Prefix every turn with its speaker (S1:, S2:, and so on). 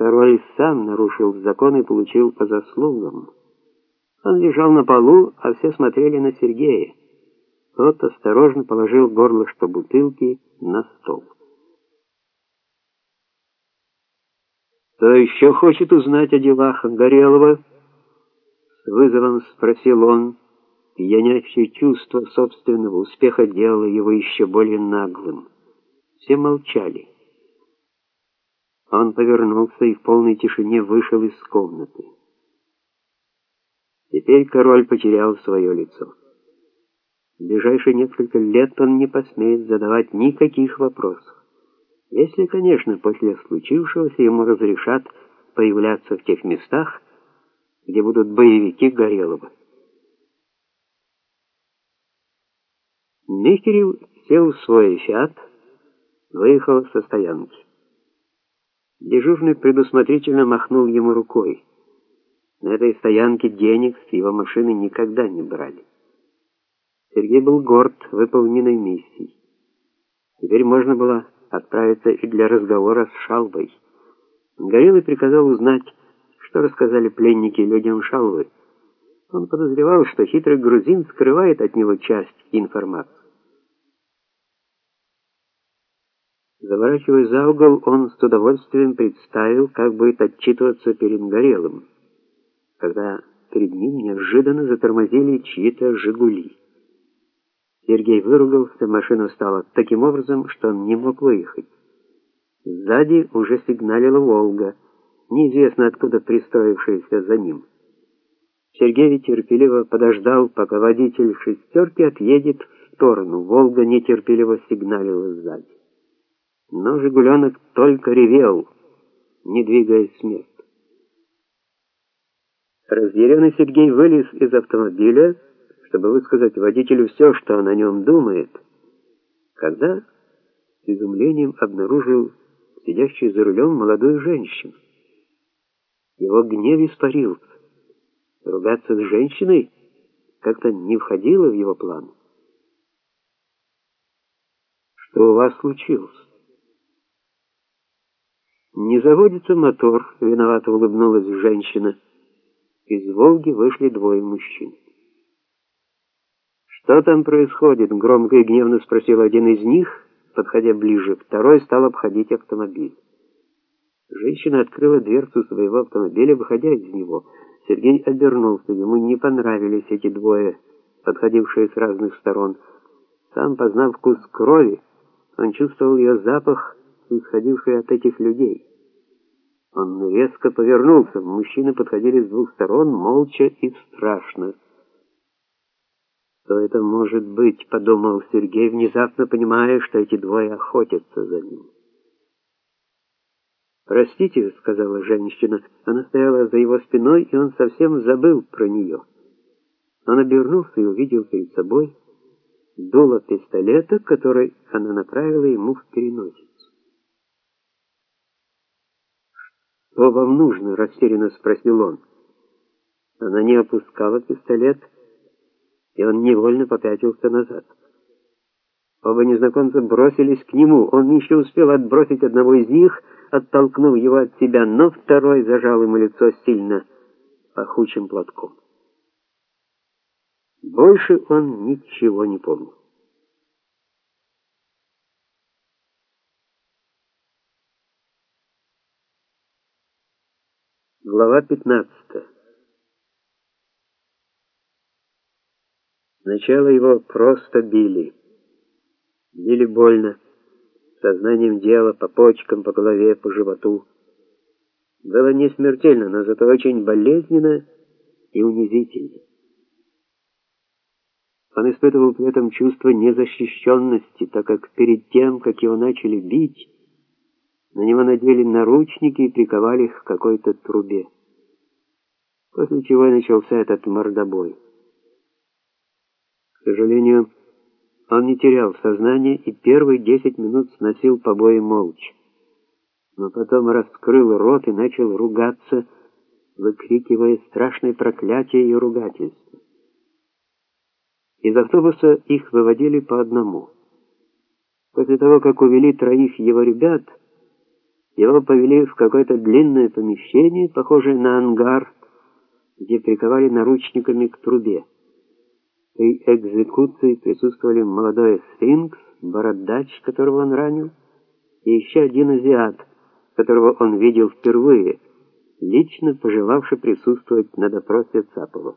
S1: Король сам нарушил закон и получил по заслугам. Он лежал на полу, а все смотрели на Сергея. Тот осторожно положил горлышко бутылки на стол. «Кто еще хочет узнать о делах Горелого?» С вызовом спросил он. Пьянящее чувство собственного успеха делало его еще более наглым. Все молчали. Он повернулся и в полной тишине вышел из комнаты. Теперь король потерял свое лицо. В ближайшие несколько лет он не посмеет задавать никаких вопросов. Если, конечно, после случившегося ему разрешат появляться в тех местах, где будут боевики Горелого. Михерев сел в свой фиат, выехал со стоянки. Дежурный предусмотрительно махнул ему рукой. На этой стоянке денег с его машины никогда не брали. Сергей был горд выполненной миссией. Теперь можно было отправиться и для разговора с Шалвой. Горелый приказал узнать, что рассказали пленники людям Шалвы. Он подозревал, что хитрый грузин скрывает от него часть информации. Заворачивая за угол, он с удовольствием представил, как будет отчитываться перед Горелым, когда перед ним неожиданно затормозили чьи-то «Жигули». Сергей выругался, машина стала таким образом, что он не мог выехать. Сзади уже сигналила «Волга», неизвестно откуда пристроившаяся за ним. Сергей терпеливо подождал, пока водитель шестерки отъедет в сторону. «Волга» нетерпеливо сигналила сзади. Но «Жигуленок» только ревел, не двигаясь с места. Разъяренный Сергей вылез из автомобиля, чтобы высказать водителю все, что он о нем думает, когда с изумлением обнаружил сидящую за рулем молодую женщину. Его гнев испарился. Ругаться с женщиной как-то не входило в его план. Что у вас случилось? Не заводится мотор, виновато улыбнулась женщина. Из Волги вышли двое мужчин. Что там происходит? громко и гневно спросил один из них, подходя ближе. Второй стал обходить автомобиль. Женщина открыла дверцу своего автомобиля, выходя из него. Сергей обернулся. Ему не понравились эти двое, подходившие с разных сторон. Сам познав вкус крови, он чувствовал ее запах, исходивший от этих людей. Он резко повернулся. Мужчины подходили с двух сторон, молча и страшно. «Что это может быть?» — подумал Сергей, внезапно понимая, что эти двое охотятся за ним. «Простите», — сказала женщина. Она стояла за его спиной, и он совсем забыл про нее. Он обернулся и увидел перед собой дуло пистолета, который она направила ему в переносицу. «Что вам нужно?» — растерянно спросил он. Она не опускала пистолет, и он невольно попятился назад. Оба незнакомца бросились к нему. Он еще успел отбросить одного из них, оттолкнув его от себя, но второй зажал ему лицо сильно пахучим платком. Больше он ничего не помнил. Глава 15. Сначала его просто били. Били больно, сознанием дела, по почкам, по голове, по животу. Было не смертельно, но зато очень болезненно и унизительно. Он испытывал при этом чувство незащищенности, так как перед тем, как его начали бить, на него надели наручники и приковали их к какой-то трубе. После чего начался этот мордобой. К сожалению, он не терял сознание и первые десять минут сносил побои молча. Но потом раскрыл рот и начал ругаться, выкрикивая страшные проклятия и ругательства. Из автобуса их выводили по одному. После того, как увели троих его ребят, Его повели в какое-то длинное помещение, похожее на ангар, где приковали наручниками к трубе. При экзекуции присутствовали молодой сфинкс, бородач, которого он ранил, и еще один азиат, которого он видел впервые, лично пожелавший присутствовать на допросе Цапова.